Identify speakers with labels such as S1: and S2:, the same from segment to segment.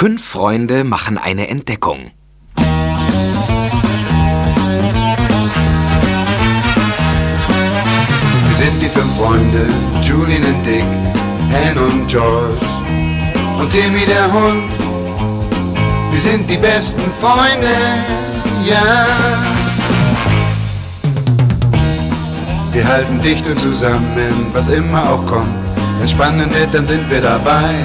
S1: Fünf Freunde machen eine Entdeckung.
S2: Wir sind die fünf Freunde, Julian und Dick, Anne und George und Timmy der Hund. Wir sind die besten Freunde, ja. Wir halten dicht und zusammen, was immer auch kommt. Wenn spannend wird, dann sind wir dabei.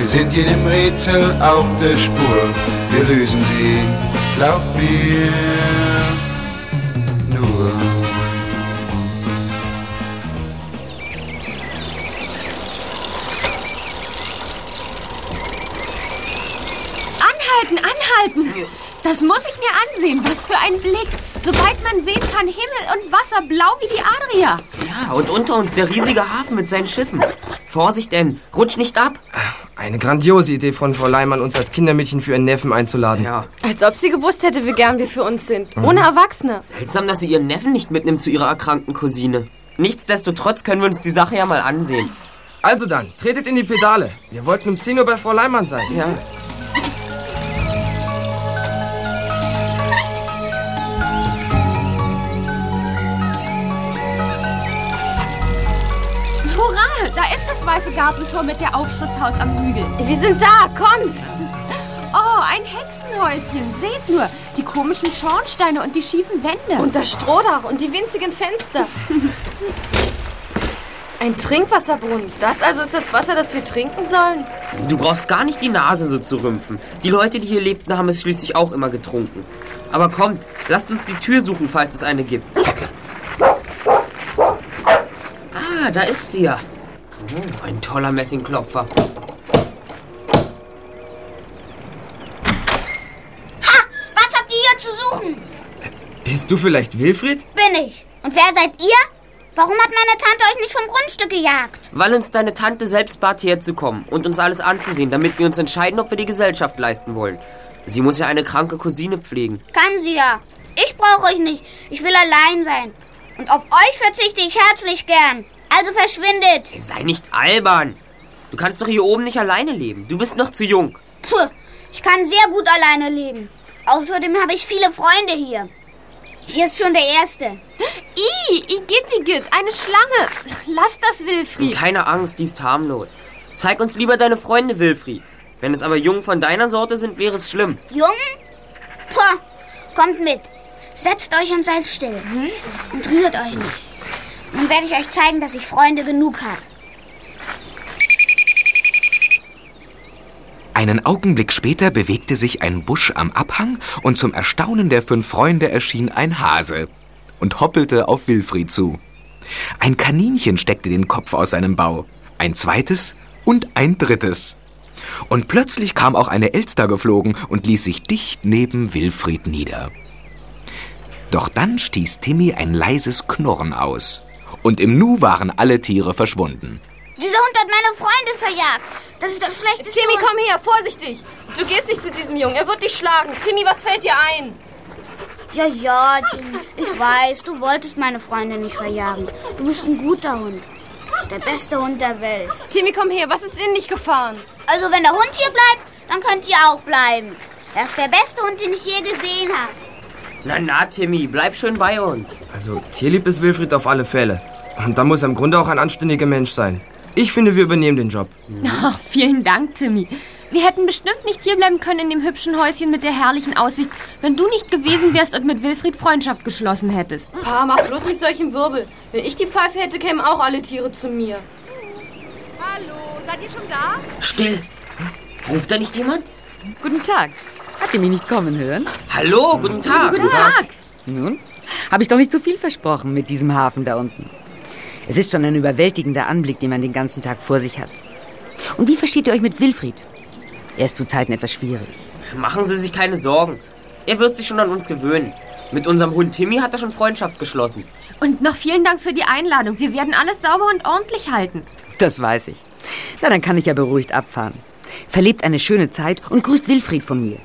S2: Wir sind jedem Rätsel auf der Spur, wir lösen sie, glaub mir, nur.
S3: Anhalten, anhalten! Das muss ich mir ansehen. Was für ein Blick. Soweit man sehen kann, Himmel und Wasser blau wie die Adria.
S4: Ja, und unter uns der riesige Hafen mit seinen Schiffen. Vorsicht, denn rutsch nicht ab.
S5: Eine grandiose Idee von Frau Leimann, uns als Kindermädchen für ihren Neffen einzuladen.
S4: Ja.
S6: Als ob sie gewusst hätte, wie gern wir für uns sind. Ohne Erwachsene.
S4: Seltsam, dass sie ihren Neffen nicht mitnimmt zu ihrer erkrankten Cousine. Nichtsdestotrotz können wir uns die Sache ja mal ansehen.
S5: Also dann, tretet in die Pedale. Wir wollten um 10 Uhr bei Frau Leimann sein.
S4: Ja.
S3: Das weiße Gartentor mit der Aufschrift Haus am Hügel.
S6: Wir sind da, kommt!
S3: Oh, ein Hexenhäuschen. Seht nur, die komischen Schornsteine und die schiefen Wände.
S6: Und das Strohdach und die winzigen Fenster. Ein Trinkwasserbrunnen. Das also ist das Wasser, das wir trinken sollen?
S4: Du brauchst gar nicht die Nase so zu rümpfen. Die Leute, die hier lebten, haben es schließlich auch immer getrunken. Aber kommt, lasst uns die Tür suchen, falls es eine gibt. Ah, da ist sie ja. Oh, ein toller Messingklopfer.
S7: Was habt ihr hier zu suchen?
S5: Bist du vielleicht Wilfried?
S7: Bin ich. Und wer seid ihr? Warum hat meine Tante euch nicht vom Grundstück gejagt?
S4: Weil uns deine Tante selbst bat, herzukommen und uns alles anzusehen, damit wir uns entscheiden, ob wir die Gesellschaft leisten wollen. Sie muss ja eine kranke Cousine pflegen.
S7: Kann sie ja. Ich brauche euch nicht. Ich will allein sein. Und auf euch verzichte ich herzlich gern. Also verschwindet.
S4: Sei nicht albern. Du kannst doch hier oben nicht alleine leben. Du bist noch zu jung.
S7: Puh, ich kann sehr gut alleine leben. Außerdem habe ich viele Freunde hier. Hier ist schon der erste.
S3: I, Igittigit, eine Schlange. Lass das, Wilfried.
S4: Keine Angst, die ist harmlos. Zeig uns lieber deine Freunde, Wilfried. Wenn es aber Jungen von deiner Sorte sind, wäre es schlimm.
S7: Jungen? Puh, kommt mit. Setzt euch und seid still. Hm? Und rührt euch nicht. Nun werde ich euch zeigen, dass ich Freunde genug habe.
S1: Einen Augenblick später bewegte sich ein Busch am Abhang und zum Erstaunen der fünf Freunde erschien ein Hase und hoppelte auf Wilfried zu. Ein Kaninchen steckte den Kopf aus seinem Bau, ein zweites und ein drittes. Und plötzlich kam auch eine Elster geflogen und ließ sich dicht neben Wilfried nieder. Doch dann stieß Timmy ein leises Knurren aus, und im Nu waren alle Tiere verschwunden.
S7: Dieser Hund hat meine Freunde verjagt. Das ist das schlechteste.
S6: Timmy,
S7: Hund.
S6: komm her, vorsichtig. Du gehst nicht zu diesem Jungen, er wird dich schlagen. Timmy, was fällt dir ein?
S7: Ja, ja, Timmy. Ich weiß, du wolltest meine Freunde nicht verjagen. Du bist ein guter Hund. Du bist der beste Hund der Welt.
S6: Timmy, komm her, was ist in dich gefahren?
S7: Also, wenn der Hund hier bleibt, dann könnt ihr auch bleiben. Er ist der beste Hund, den ich je gesehen habe.
S4: Na, na, Timmy, bleib schön bei uns.
S5: Also, tierlieb ist Wilfried auf alle Fälle. Und da muss er im Grunde auch ein anständiger Mensch sein. Ich finde, wir übernehmen den Job.
S3: Ach, vielen Dank, Timmy. Wir hätten bestimmt nicht hierbleiben können in dem hübschen Häuschen mit der herrlichen Aussicht, wenn du nicht gewesen wärst und mit Wilfried Freundschaft geschlossen hättest.
S6: Pa, mach bloß nicht solchen Wirbel. Wenn ich die Pfeife hätte, kämen auch alle Tiere zu mir.
S3: Hallo, seid ihr schon da?
S4: Still. Ruft da nicht jemand?
S8: Guten Tag. Habt ihr mich nicht kommen hören?
S4: Hallo, guten Tag.
S3: Guten Tag.
S8: Nun, habe ich doch nicht zu viel versprochen mit diesem Hafen da unten. Es ist schon ein überwältigender Anblick, den man den ganzen Tag vor sich hat. Und wie versteht ihr euch mit Wilfried? Er ist zu Zeiten etwas schwierig.
S4: Machen Sie sich keine Sorgen. Er wird sich schon an uns gewöhnen. Mit unserem Hund Timmy hat er schon Freundschaft geschlossen.
S3: Und noch vielen Dank für die Einladung. Wir werden alles sauber und ordentlich halten.
S8: Das weiß ich. Na, dann kann ich ja beruhigt abfahren. Verlebt eine schöne Zeit und grüßt Wilfried von mir.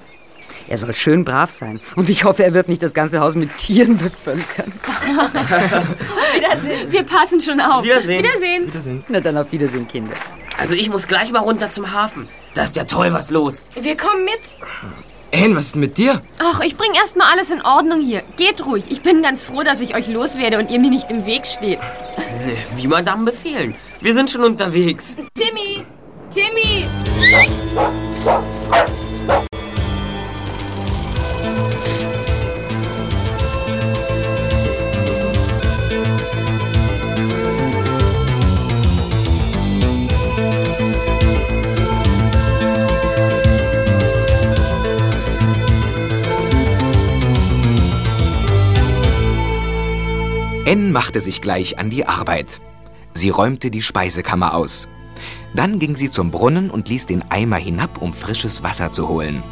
S8: Er soll schön brav sein. Und ich hoffe, er wird nicht das ganze Haus mit Tieren bevölkern.
S3: Wiedersehen. Wir passen schon auf.
S4: Wiedersehen.
S3: Wiedersehen.
S5: Wiedersehen.
S8: Na dann auf Wiedersehen, Kinder.
S4: Also ich muss gleich mal runter zum Hafen. Da ist ja toll was los.
S6: Wir kommen mit.
S5: Anne, was ist mit dir?
S3: Ach, ich bring erst mal alles in Ordnung hier. Geht ruhig. Ich bin ganz froh, dass ich euch loswerde und ihr mir nicht im Weg steht.
S4: Wie Madame befehlen. Wir sind schon unterwegs.
S6: Timmy! Timmy!
S1: Machte sich gleich an die Arbeit. Sie räumte die Speisekammer aus. Dann ging sie zum Brunnen und ließ den Eimer hinab, um frisches Wasser zu holen.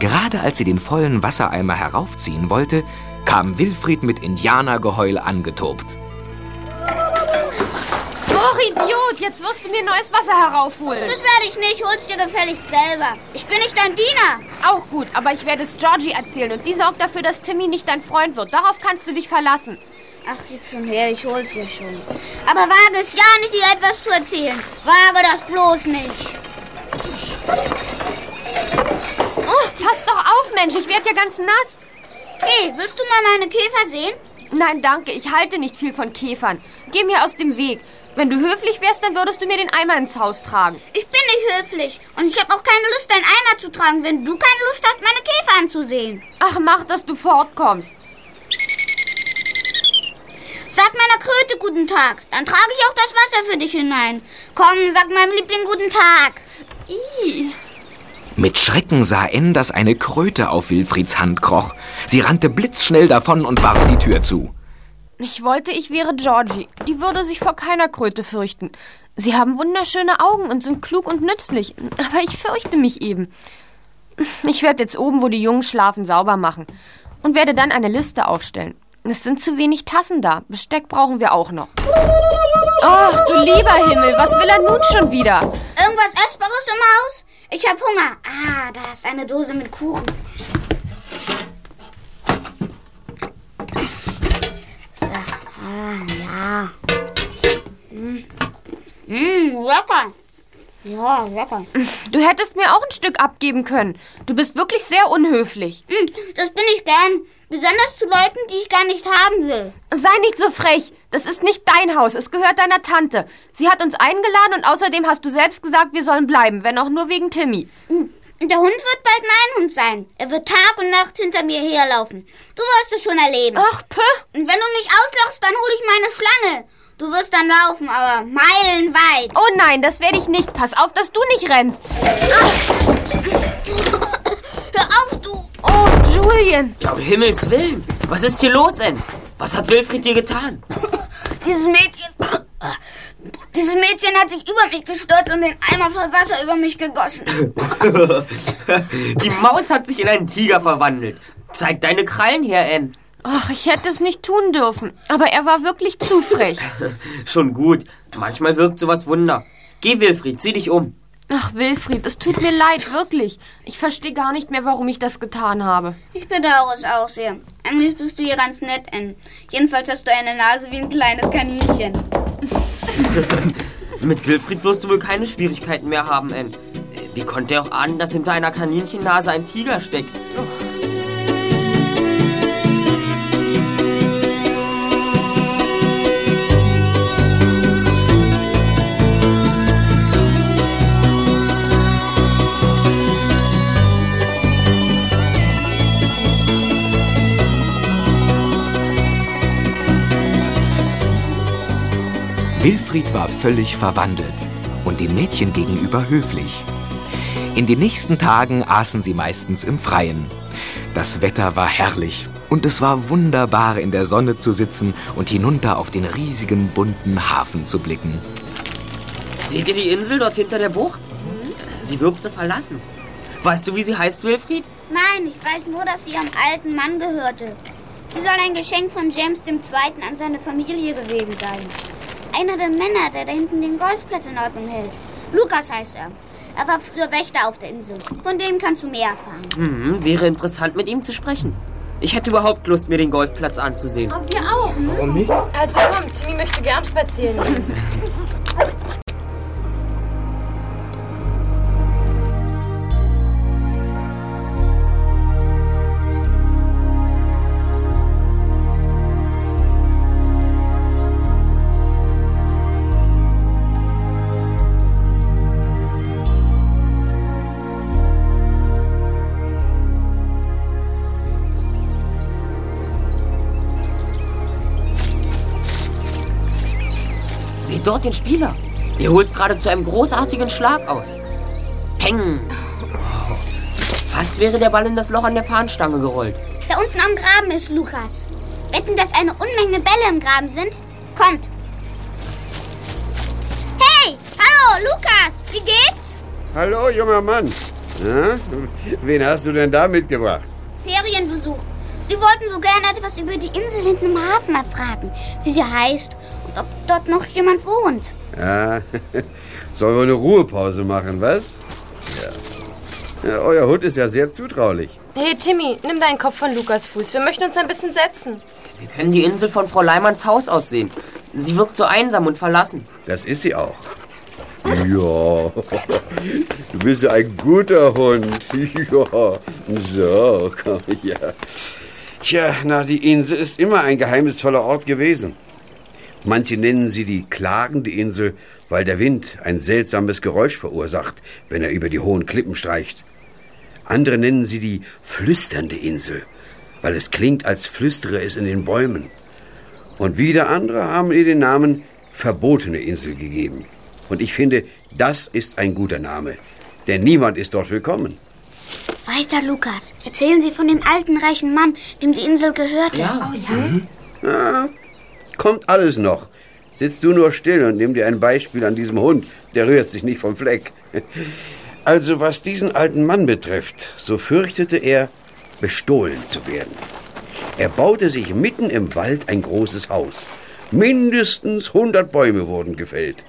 S1: Gerade als sie den vollen Wassereimer heraufziehen wollte, kam Wilfried mit Indianergeheul angetobt.
S3: Och, Idiot, jetzt wirst du mir neues Wasser heraufholen.
S7: Das werde ich nicht. Hol's dir gefälligst selber. Ich bin nicht dein Diener.
S3: Auch gut, aber ich werde es Georgie erzählen und die sorgt dafür, dass Timmy nicht dein Freund wird. Darauf kannst du dich verlassen.
S7: Ach, gib schon her. Ich hol's dir schon. Aber wage es ja nicht, dir etwas zu erzählen. Wage das bloß nicht.
S3: Oh, pass doch auf, Mensch, ich werde ja ganz nass.
S7: Hey, willst du mal meine Käfer sehen?
S3: Nein, danke, ich halte nicht viel von Käfern. Geh mir aus dem Weg. Wenn du höflich wärst, dann würdest du mir den Eimer ins Haus tragen.
S7: Ich bin nicht höflich. Und ich habe auch keine Lust, deinen Eimer zu tragen, wenn du keine Lust hast, meine Käfer anzusehen.
S3: Ach, mach, dass du fortkommst.
S7: Sag meiner Kröte guten Tag. Dann trage ich auch das Wasser für dich hinein. Komm, sag meinem Liebling guten Tag.
S3: Ih.
S1: Mit Schrecken sah Ann, dass eine Kröte auf Wilfrieds Hand kroch. Sie rannte blitzschnell davon und warf die Tür zu.
S3: Ich wollte, ich wäre Georgie. Die würde sich vor keiner Kröte fürchten. Sie haben wunderschöne Augen und sind klug und nützlich. Aber ich fürchte mich eben. Ich werde jetzt oben, wo die Jungen schlafen, sauber machen. Und werde dann eine Liste aufstellen. Es sind zu wenig Tassen da. Besteck brauchen wir auch noch. Ach, du lieber Himmel, was will er nun schon wieder?
S7: Irgendwas Essbares im Haus? Ich hab Hunger. Ah, da ist eine Dose mit Kuchen. So, ah, ja. Mm. Mm, lecker. Ja, lecker.
S3: Du hättest mir auch ein Stück abgeben können. Du bist wirklich sehr unhöflich.
S7: Mm, das bin ich gern. Besonders zu Leuten, die ich gar nicht haben will.
S3: Sei nicht so frech. Das ist nicht dein Haus. Es gehört deiner Tante. Sie hat uns eingeladen und außerdem hast du selbst gesagt, wir sollen bleiben, wenn auch nur wegen Timmy.
S7: Mm, Der Hund wird bald mein Hund sein. Er wird Tag und Nacht hinter mir herlaufen. Du wirst es schon erleben.
S3: Ach, pö.
S7: Und wenn du nicht auslachst, dann hole ich meine Schlange. Du wirst dann laufen, aber meilenweit.
S3: Oh nein, das werde ich nicht. Pass auf, dass du nicht rennst.
S7: Hör auf,
S3: Julian.
S4: Ja, um Himmels Willen. Was ist hier los, Ann? Was hat Wilfried dir getan?
S7: Dieses Mädchen. Dieses Mädchen hat sich über mich gestürzt und den Eimer voll Wasser über mich gegossen.
S4: Die Maus hat sich in einen Tiger verwandelt. Zeig deine Krallen her, Ann.
S3: Ach, ich hätte es nicht tun dürfen. Aber er war wirklich zu frech.
S4: Schon gut. Manchmal wirkt sowas Wunder. Geh, Wilfried, zieh dich um.
S3: Ach, Wilfried, es tut mir leid, wirklich. Ich verstehe gar nicht mehr, warum ich das getan habe.
S7: Ich bedauere es auch sehr. Eigentlich bist du hier ganz nett, Ann. Jedenfalls hast du eine Nase wie ein kleines Kaninchen.
S4: Mit Wilfried wirst du wohl keine Schwierigkeiten mehr haben, Ann. Wie konnte er auch ahnen, dass hinter einer Kaninchennase ein Tiger steckt?
S1: Wilfried war völlig verwandelt und dem Mädchen gegenüber höflich. In den nächsten Tagen aßen sie meistens im Freien. Das Wetter war herrlich und es war wunderbar, in der Sonne zu sitzen und hinunter auf den riesigen bunten Hafen zu blicken.
S4: Seht ihr die Insel dort hinter der Bucht? Sie wirkt so verlassen. Weißt du, wie sie heißt, Wilfried?
S7: Nein, ich weiß nur, dass sie ihrem alten Mann gehörte. Sie soll ein Geschenk von James II. an seine Familie gewesen sein. Einer der Männer, der da hinten den Golfplatz in Ordnung hält. Lukas heißt er. Er war früher Wächter auf der Insel. Von dem kannst du mehr erfahren.
S4: Mhm, wäre interessant, mit ihm zu sprechen. Ich hätte überhaupt Lust, mir den Golfplatz anzusehen.
S6: Oh, wir auch.
S5: Warum nicht?
S6: Also komm, Timmy möchte gern spazieren
S4: Seht dort den Spieler. Er holt gerade zu einem großartigen Schlag aus. Peng! Fast wäre der Ball in das Loch an der Fahnenstange gerollt.
S7: Da unten am Graben ist Lukas. Wetten, dass eine Unmenge Bälle im Graben sind? Kommt. Hey, hallo, Lukas. Wie geht's?
S9: Hallo, junger Mann. Na, wen hast du denn da mitgebracht?
S7: Ferienbesuch. Sie wollten so gerne etwas über die Insel hinten im Hafen erfragen, wie sie heißt ob dort noch jemand wohnt.
S9: Ja, sollen wir eine Ruhepause machen, was? Ja. ja. Euer Hund ist ja sehr zutraulich.
S6: Hey, Timmy, nimm deinen Kopf von Lukas Fuß. Wir möchten uns ein bisschen setzen.
S4: Wir können die Insel von Frau Leimanns Haus aus sehen. Sie wirkt so einsam und verlassen.
S9: Das ist sie auch. Ja, du bist ja ein guter Hund. Ja, so, komm, ja. Tja, na, die Insel ist immer ein geheimnisvoller Ort gewesen. Manche nennen sie die klagende Insel, weil der Wind ein seltsames Geräusch verursacht, wenn er über die hohen Klippen streicht. Andere nennen sie die flüsternde Insel, weil es klingt, als flüstere es in den Bäumen. Und wieder andere haben ihr den Namen verbotene Insel gegeben. Und ich finde, das ist ein guter Name, denn niemand ist dort willkommen.
S7: Weiter, Lukas. Erzählen Sie von dem alten, reichen Mann, dem die Insel gehörte.
S4: Ja.
S9: Ja, kommt alles noch. Sitzt du nur still und nimm dir ein Beispiel an diesem Hund. Der rührt sich nicht vom Fleck. Also was diesen alten Mann betrifft, so fürchtete er, bestohlen zu werden. Er baute sich mitten im Wald ein großes Haus. Mindestens 100 Bäume wurden gefällt.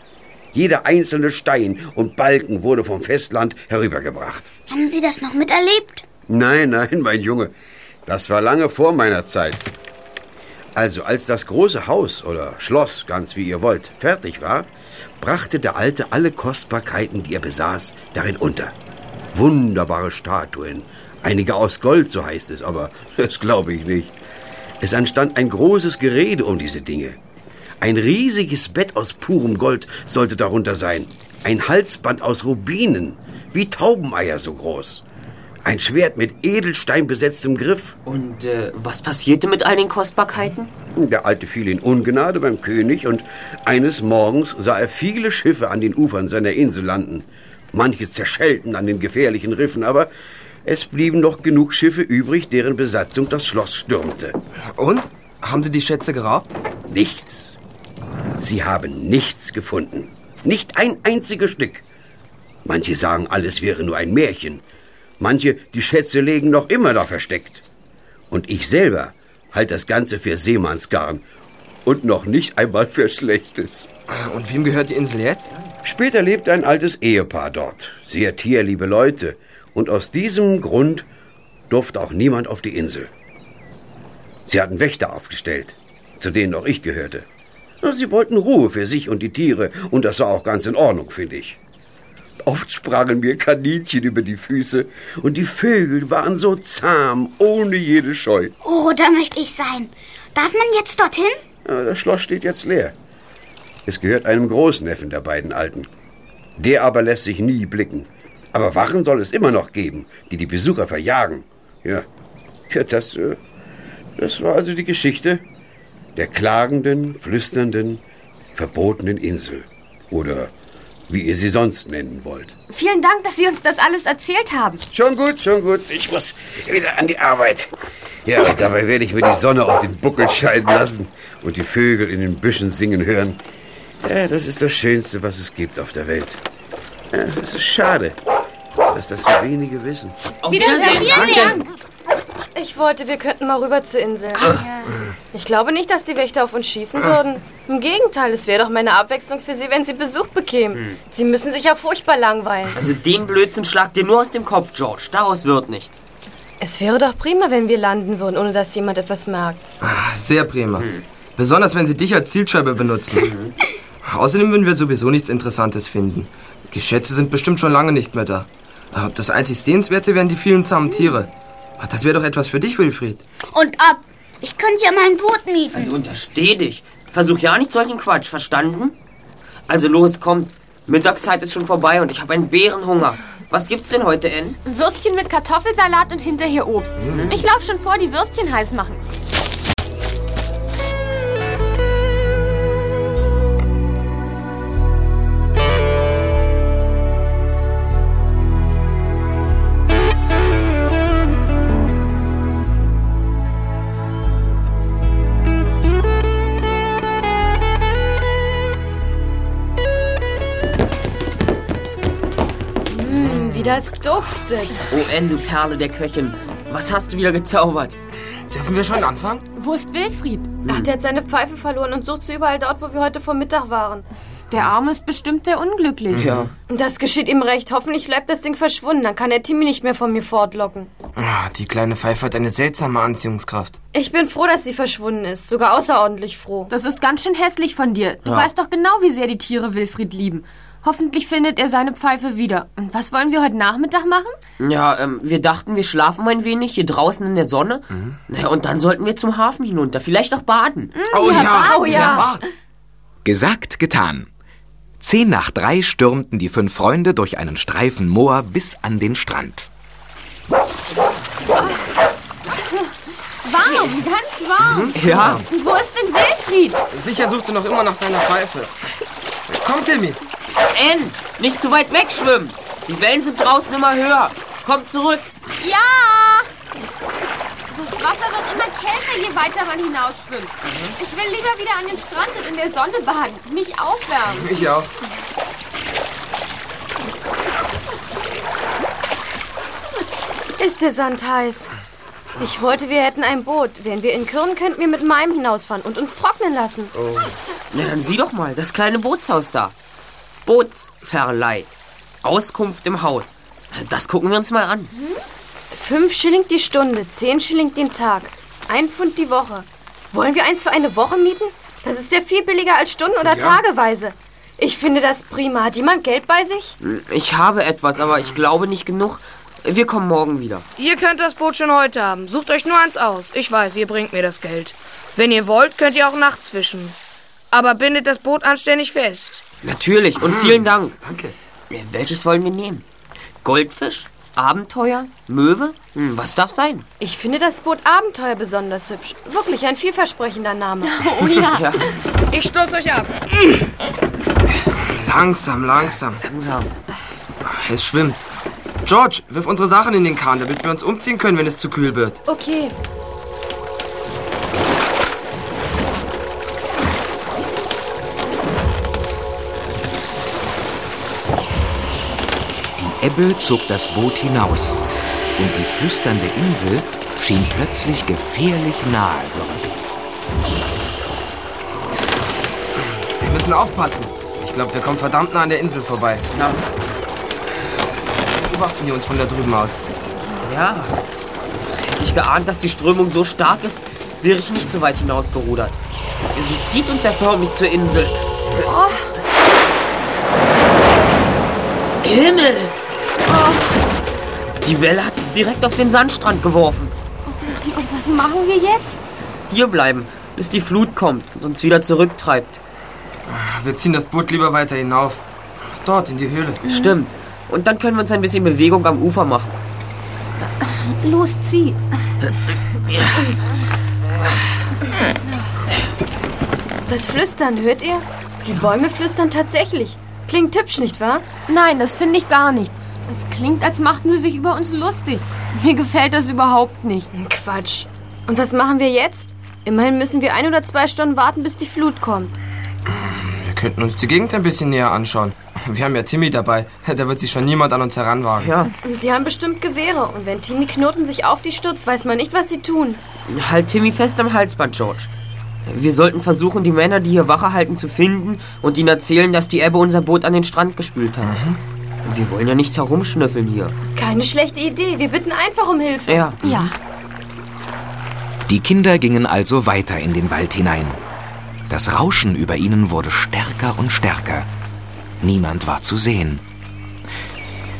S9: Jeder einzelne Stein und Balken wurde vom Festland herübergebracht.
S7: Haben Sie das noch miterlebt?
S9: Nein, nein, mein Junge. Das war lange vor meiner Zeit. Also, als das große Haus oder Schloss, ganz wie ihr wollt, fertig war, brachte der Alte alle Kostbarkeiten, die er besaß, darin unter. Wunderbare Statuen, einige aus Gold, so heißt es, aber das glaube ich nicht. Es entstand ein großes Gerede um diese Dinge. Ein riesiges Bett aus purem Gold sollte darunter sein. Ein Halsband aus Rubinen, wie Taubeneier so groß. Ein Schwert mit Edelstein besetztem Griff.
S4: Und äh, was passierte mit all den Kostbarkeiten?
S9: Der Alte fiel in Ungnade beim König und eines Morgens sah er viele Schiffe an den Ufern seiner Insel landen. Manche zerschellten an den gefährlichen Riffen, aber es blieben noch genug Schiffe übrig, deren Besatzung das Schloss stürmte.
S5: Und? Haben Sie die Schätze geraubt?
S9: Nichts. Sie haben nichts gefunden. Nicht ein einziges Stück. Manche sagen, alles wäre nur ein Märchen. Manche, die Schätze legen noch immer da versteckt. Und ich selber halte das Ganze für Seemannsgarn und noch nicht einmal für Schlechtes.
S5: Und wem gehört die Insel jetzt?
S9: Später lebte ein altes Ehepaar dort, sehr tierliebe Leute, und aus diesem Grund durfte auch niemand auf die Insel. Sie hatten Wächter aufgestellt, zu denen auch ich gehörte. Sie wollten Ruhe für sich und die Tiere, und das war auch ganz in Ordnung, finde ich. Oft sprangen mir Kaninchen über die Füße, und die Vögel waren so zahm, ohne jede Scheu.
S7: Oh, da möchte ich sein. Darf man jetzt dorthin?
S9: Ja, Das Schloss steht jetzt leer. Es gehört einem Großneffen der beiden Alten. Der aber lässt sich nie blicken. Aber Wachen soll es immer noch geben, die die Besucher verjagen. Ja, ja das, äh, das war also die Geschichte der klagenden, flüsternden, verbotenen Insel. Oder wie ihr sie sonst nennen wollt.
S3: Vielen Dank, dass Sie uns das alles erzählt haben.
S9: Schon gut, schon gut. Ich muss wieder an die Arbeit. Ja, dabei werde ich mir die Sonne auf den Buckel scheinen lassen und die Vögel in den Büschen singen hören. Ja, das ist das Schönste, was es gibt auf der Welt. Ja, das ist schade,
S10: dass das so wenige wissen.
S4: Auf Wiedersehen.
S6: Danke. Ich wollte, wir könnten mal rüber zur Insel. Ich glaube nicht, dass die Wächter auf uns schießen würden. Im Gegenteil, es wäre doch meine Abwechslung für sie, wenn sie Besuch bekämen. Sie müssen sich ja furchtbar langweilen.
S4: Also den Blödsinn schlagt dir nur aus dem Kopf, George. Daraus wird nichts.
S6: Es wäre doch prima, wenn wir landen würden, ohne dass jemand etwas merkt.
S5: Ah, sehr prima. Besonders, wenn sie dich als Zielscheibe benutzen. Außerdem würden wir sowieso nichts Interessantes finden. Die Schätze sind bestimmt schon lange nicht mehr da. Ah, Das einzig Sehenswerte wären die vielen zahmen Tiere. Ah, Das wäre doch etwas für dich, Wilfried.
S7: Und ab. Ich könnte ja mal ein Boot mieten.
S4: Also untersteh dich. Versuch ja nicht solchen Quatsch, verstanden? Also los, kommt. Mittagszeit ist schon vorbei und ich habe einen Bärenhunger. Was gibt's denn heute, Ann?
S3: Würstchen mit Kartoffelsalat und hinterher Obst. Ich lauf schon vor, die Würstchen heiß machen.
S6: Das duftet.
S4: Oh, Ann, du Perle der Köchin. Was hast du wieder gezaubert?
S5: Dürfen wir schon anfangen?
S3: Wo ist Wilfried?
S6: Ach, der hat seine Pfeife verloren und sucht sie überall dort, wo wir heute vor Mittag waren.
S3: Der Arme ist bestimmt sehr unglücklich.
S4: Ja.
S6: Das geschieht ihm recht. Hoffentlich bleibt das Ding verschwunden. Dann kann der Timmy nicht mehr von mir fortlocken.
S5: Ah, die kleine Pfeife hat eine seltsame Anziehungskraft.
S6: Ich bin froh, dass sie verschwunden ist. Sogar außerordentlich froh.
S3: Das ist ganz schön hässlich von dir. Du weißt doch genau, wie sehr die Tiere Wilfried lieben. Hoffentlich findet er seine Pfeife wieder. Und was wollen wir heute Nachmittag machen?
S4: Ja, ähm, wir dachten, wir schlafen ein wenig hier draußen in der Sonne. Naja, und dann sollten wir zum Hafen hinunter. Vielleicht auch baden.
S5: Oh ja,
S6: Oh ja.
S1: Gesagt, getan. Zehn nach drei stürmten die fünf Freunde durch einen Streifen Moor bis an den Strand.
S3: Warm, ganz warm.
S5: Ja.
S3: Und wo ist denn Wilfried?
S5: Sicher sucht er noch immer nach seiner Pfeife. Komm, Timmy.
S4: Ann, nicht zu weit wegschwimmen. Die Wellen sind draußen immer höher. Komm zurück.
S3: Ja! Das Wasser wird immer kälter, je weiter man hinausschwimmt. Ich will lieber wieder an den Strand und in der Sonne baden, mich aufwärmen.
S5: Ich auch.
S6: Ist der Sand heiß? Ich wollte, wir hätten ein Boot. Wären wir in Kürn, könnten wir mit meinem hinausfahren und uns trocknen lassen.
S4: Na, dann sieh doch mal, das kleine Bootshaus da. Bootsverleih. Auskunft im Haus. Das gucken wir uns mal an.
S6: Fünf Schilling die Stunde, zehn Schilling den Tag. Ein Pfund die Woche. Wollen wir eins für eine Woche mieten? Das ist ja viel billiger als Stunden- oder Tageweise. Ich finde das prima. Hat jemand Geld bei sich?
S4: Ich habe etwas, aber ich glaube nicht genug. Wir kommen morgen wieder.
S11: Ihr könnt das Boot schon heute haben. Sucht euch nur eins aus. Ich weiß, ihr bringt mir das Geld. Wenn ihr wollt, könnt ihr auch nachts fischen. Aber bindet das Boot anständig fest.
S4: Natürlich und vielen Dank. Danke. Welches wollen wir nehmen? Goldfisch? Abenteuer? Möwe? Hm, was darf sein?
S6: Ich finde das Boot Abenteuer besonders hübsch. Wirklich ein vielversprechender Name.
S3: Oh ja.
S4: Ja,
S11: Ich stoß euch ab.
S5: Langsam, langsam.
S4: langsam.
S5: Es schwimmt. George, wirf unsere Sachen in den Kahn, damit wir uns umziehen können, wenn es zu kühl wird.
S6: Okay.
S1: Ebbe zog das Boot hinaus und die flüsternde Insel schien plötzlich gefährlich nahe gerückt.
S5: Wir müssen aufpassen. Ich glaube, wir kommen verdammt nah an der Insel vorbei.
S4: Ja.
S5: Beobachten die uns von da drüben aus.
S4: Ja. Hätte ich geahnt, dass die Strömung so stark ist, wäre ich nicht so weit hinausgerudert. Sie zieht uns ja förmlich zur Insel. Himmel! Die Welle hat uns direkt auf den Sandstrand geworfen.
S3: Und was machen wir jetzt?
S4: Hier bleiben, bis die Flut kommt und uns wieder zurücktreibt.
S5: Wir ziehen das Boot lieber weiter hinauf. Dort, in die Höhle.
S4: Stimmt. Und dann können wir uns ein bisschen Bewegung am Ufer machen.
S3: Los, zieh.
S6: Das Flüstern, hört ihr? Die Bäume flüstern tatsächlich. Klingt hübsch, nicht wahr?
S3: Nein, das finde ich gar nicht. Es klingt, als machten sie sich über uns lustig. Mir gefällt das überhaupt nicht.
S6: Quatsch. Und was machen wir jetzt? Immerhin müssen wir ein oder zwei Stunden warten, bis die Flut kommt.
S5: Wir könnten uns die Gegend ein bisschen näher anschauen. Wir haben ja Timmy dabei. Da wird sich schon niemand an uns heranwagen.
S4: Ja,
S6: Und sie haben bestimmt Gewehre. Und wenn Timmy Knoten sich auf die stürzt, weiß man nicht, was sie tun.
S4: halt Timmy fest am Halsband, George. Wir sollten versuchen, die Männer, die hier Wache halten, zu finden und ihnen erzählen, dass die Ebbe unser Boot an den Strand gespült hat. Wir wollen ja nicht herumschnüffeln hier.
S6: Keine schlechte Idee. Wir bitten einfach um Hilfe.
S4: Ja,
S3: Ja.
S1: Die Kinder gingen also weiter in den Wald hinein. Das Rauschen über ihnen wurde stärker und stärker. Niemand war zu sehen.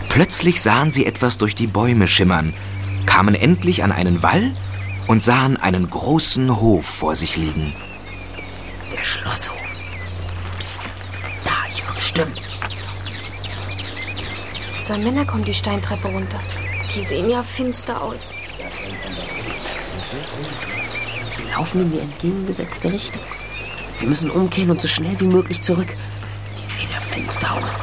S1: Plötzlich sahen sie etwas durch die Bäume schimmern, kamen endlich an einen Wall und sahen einen großen Hof vor sich liegen.
S4: der Schlosshof.
S6: Zwei Männer kommen die Steintreppe runter. Die sehen ja finster aus.
S4: Sie laufen in die entgegengesetzte Richtung. Wir müssen umkehren und so schnell wie möglich zurück. Die sehen ja finster aus.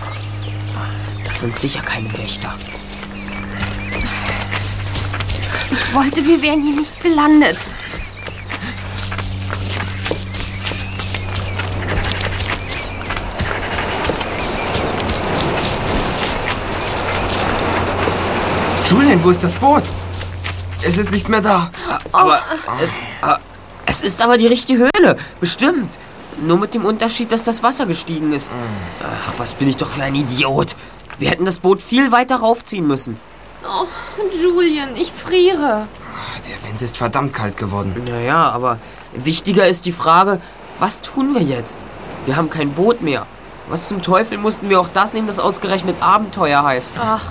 S4: Das sind sicher keine Wächter.
S3: Ich wollte, wir wären hier nicht gelandet.
S5: Julian, wo ist das Boot? Es ist nicht mehr da.
S4: Aber es, äh, es ist aber die richtige Höhle. Bestimmt. Nur mit dem Unterschied, dass das Wasser gestiegen ist. Ach, was bin ich doch für ein Idiot. Wir hätten das Boot viel weiter raufziehen müssen.
S3: Oh, Julian, ich friere.
S5: Der Wind ist verdammt kalt geworden.
S4: Naja, aber wichtiger ist die Frage, was tun wir jetzt? Wir haben kein Boot mehr. Was zum Teufel mussten wir auch das nehmen, das ausgerechnet Abenteuer heißt?
S3: Ach,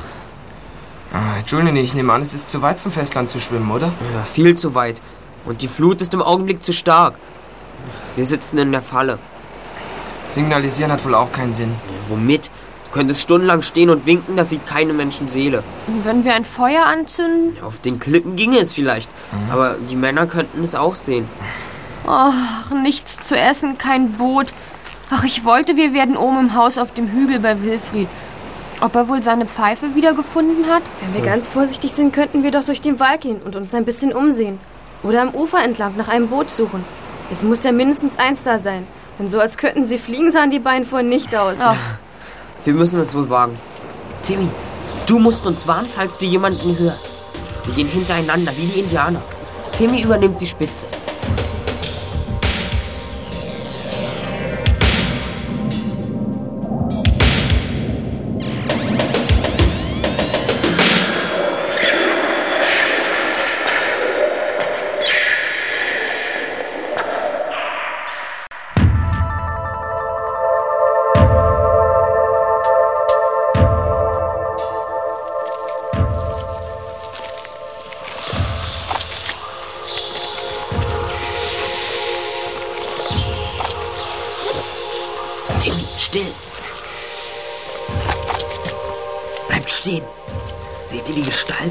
S5: Ah, Julian, ich nehme an, es ist zu weit zum Festland zu schwimmen, oder?
S4: Ja, viel zu weit. Und die Flut ist im Augenblick zu stark. Wir sitzen in der Falle.
S5: Signalisieren hat wohl auch keinen Sinn.
S4: Womit? Du könntest stundenlang stehen und winken, das sieht keine Menschenseele.
S3: und wenn wir ein Feuer anzünden?
S4: Auf den Klippen ginge es vielleicht. Aber die Männer könnten es auch sehen.
S3: Ach, nichts zu essen, kein Boot. Ach, ich wollte, wir werden oben im Haus auf dem Hügel bei Wilfried. Ob er wohl seine Pfeife wiedergefunden hat?
S6: Wenn wir ganz vorsichtig sind, könnten wir doch durch den Wald gehen und uns ein bisschen umsehen. Oder am Ufer entlang nach einem Boot suchen. Es muss ja mindestens eins da sein. Denn so als könnten sie fliegen, sahen die beiden vorhin nicht aus.
S3: Ach,
S4: Wir müssen es wohl wagen. Timmy, du musst uns warnen, falls du jemanden hörst. Wir gehen hintereinander, wie die Indianer. Timmy übernimmt die Spitze.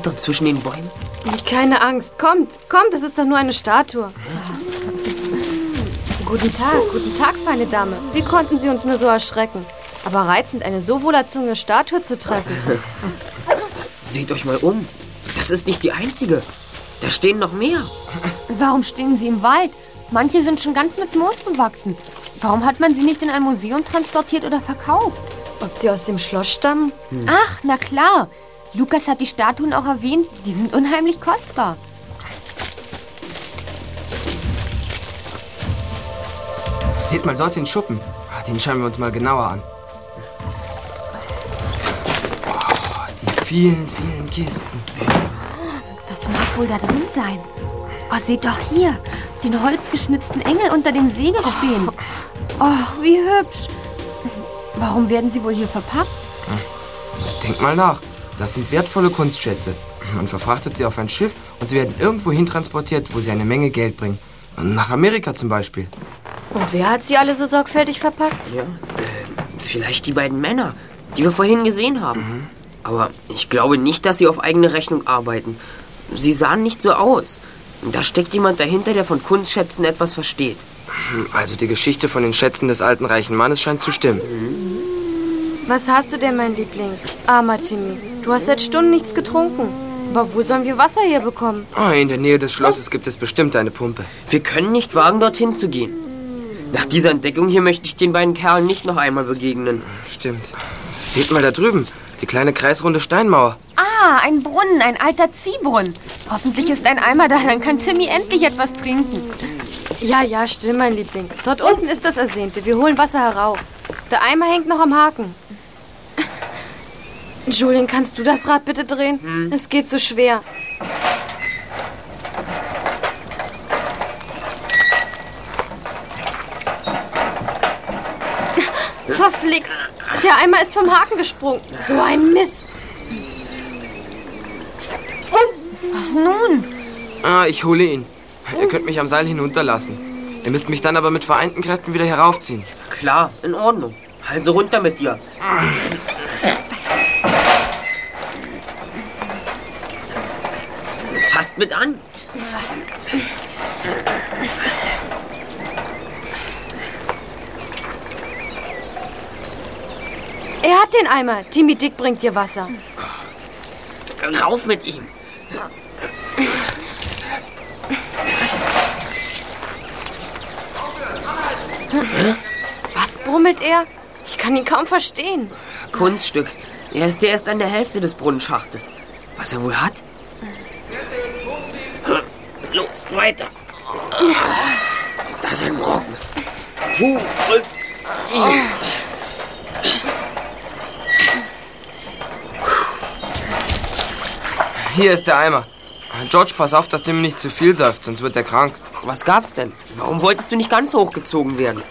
S4: Dort zwischen den Bäumen?
S6: Keine Angst. Kommt, kommt, das ist doch nur eine Statue. Guten Tag, guten Tag, feine Dame. Wie konnten Sie uns nur so erschrecken? Aber reizend, eine so wohlerzogene Statue zu treffen.
S4: Seht euch mal um. Das ist nicht die einzige. Da stehen noch mehr.
S3: warum stehen sie im Wald? Manche sind schon ganz mit Moos bewachsen. Warum hat man sie nicht in ein Museum transportiert oder verkauft?
S6: Ob sie aus dem Schloss stammen?
S3: Ach, na klar. Lukas hat die Statuen auch erwähnt. Die sind unheimlich kostbar.
S5: Seht mal dort den Schuppen. Ah, Den schauen wir uns mal genauer an. Oh, die vielen, vielen Kisten.
S3: Was mag wohl da drin sein? Oh, seht doch hier, den holzgeschnitzten Engel unter den Segelspänen. Oh, wie hübsch. Warum werden sie wohl hier verpackt?
S5: Denk mal nach. Das sind wertvolle Kunstschätze. Man verfrachtet sie auf ein Schiff und sie werden irgendwo hin transportiert, wo sie eine Menge Geld bringen. Nach Amerika zum Beispiel.
S6: Und wer hat sie alle so sorgfältig verpackt?
S4: Ja, äh, vielleicht die beiden Männer, die wir vorhin gesehen haben. Aber ich glaube nicht, dass sie auf eigene Rechnung arbeiten. Sie sahen nicht so aus. Da steckt jemand dahinter, der von Kunstschätzen etwas versteht.
S5: Also die Geschichte von den Schätzen des alten reichen Mannes scheint zu stimmen.
S6: Was hast du denn, mein Liebling? Armer Timmy, du hast seit Stunden nichts getrunken. Aber wo sollen wir Wasser hier bekommen?
S5: Ah, in der Nähe des Schlosses gibt es bestimmt eine Pumpe.
S4: Wir können nicht wagen, dorthin zu gehen. Nach dieser Entdeckung hier möchte ich den beiden Kerlen nicht noch einmal begegnen.
S5: Stimmt. Seht mal da drüben, die kleine kreisrunde Steinmauer.
S3: Ah, ein Brunnen, ein alter Ziehbrunnen. Hoffentlich ist ein Eimer da, dann kann Timmy endlich etwas trinken.
S6: Ja, ja, still, mein Liebling. Dort unten ist das Ersehnte. Wir holen Wasser herauf. Der Eimer hängt noch am Haken. Julian, kannst du das Rad bitte drehen? Es geht so schwer. Verflixt. Der Eimer ist vom Haken gesprungen. So ein Mist.
S3: Was nun?
S5: Ah, ich hole ihn. Ihr könnt mich am Seil hinunterlassen. Ihr müsst mich dann aber mit vereinten Kräften wieder heraufziehen.
S4: Klar, in Ordnung. Also runter mit dir. Mit an.
S6: Er hat den Eimer. Timmy Dick bringt dir Wasser.
S4: Rauf mit ihm.
S6: Was brummelt er? Ich kann ihn kaum verstehen.
S4: Kunststück. Er ist ja erst an der Hälfte des Brunnenschachtes. Was er wohl hat? Los, weiter. Ist das ein Brocken? Puh und zieh.
S5: Hier ist der Eimer. George, pass auf, dass dem nicht zu viel säuft, sonst wird er krank.
S4: Was gab's denn? Warum wolltest du nicht ganz hochgezogen werden?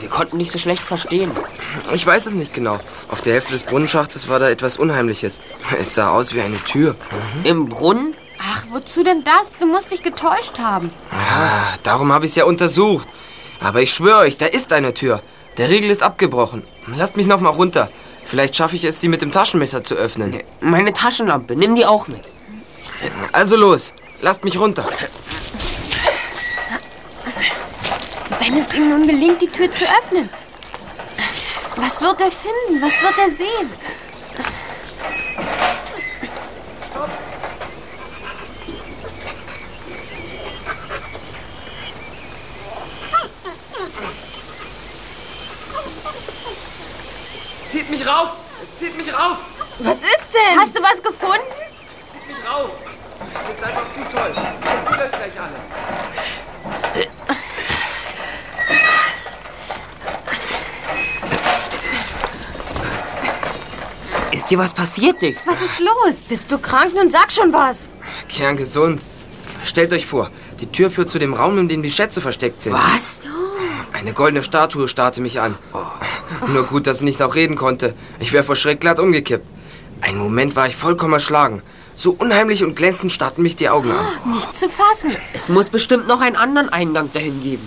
S4: Wir konnten dich so schlecht verstehen.
S5: Ich weiß es nicht genau. Auf der Hälfte des Brunnenschachtes war da etwas Unheimliches. Es sah aus wie eine Tür.
S4: Im Brunnen?
S3: Ach, wozu denn das? Du musst dich getäuscht haben.
S5: Ah, darum habe ich es ja untersucht. Aber ich schwöre euch, da ist eine Tür. Der Riegel ist abgebrochen. Lasst mich noch mal runter. Vielleicht schaffe ich es, sie mit dem Taschenmesser zu öffnen.
S4: Meine Taschenlampe, nimm die auch mit.
S5: Also los, lasst mich runter.
S3: Wenn es ihm nun gelingt, die Tür zu öffnen. Was wird er finden? Was wird er sehen?
S5: Zieht mich rauf! Zieht mich rauf!
S6: Was ist denn?
S3: Hast du was gefunden?
S5: Zieht mich rauf! Es ist einfach zu toll. Ich erzähle euch gleich alles.
S4: Ist dir was passiert, Dick?
S3: Was ist los?
S6: Bist du krank? Nun sag schon was.
S5: Kerngesund. Stellt euch vor, die Tür führt zu dem Raum, in dem die Schätze versteckt sind.
S4: Was?
S5: Eine goldene Statue starrte mich an. Nur gut, dass ich nicht auch reden konnte. Ich wäre vor Schreck glatt umgekippt. Einen Moment war ich vollkommen erschlagen. So unheimlich und glänzend starrten mich die Augen an.
S3: Nicht zu fassen.
S4: Es muss bestimmt noch einen anderen Eingang dahin geben.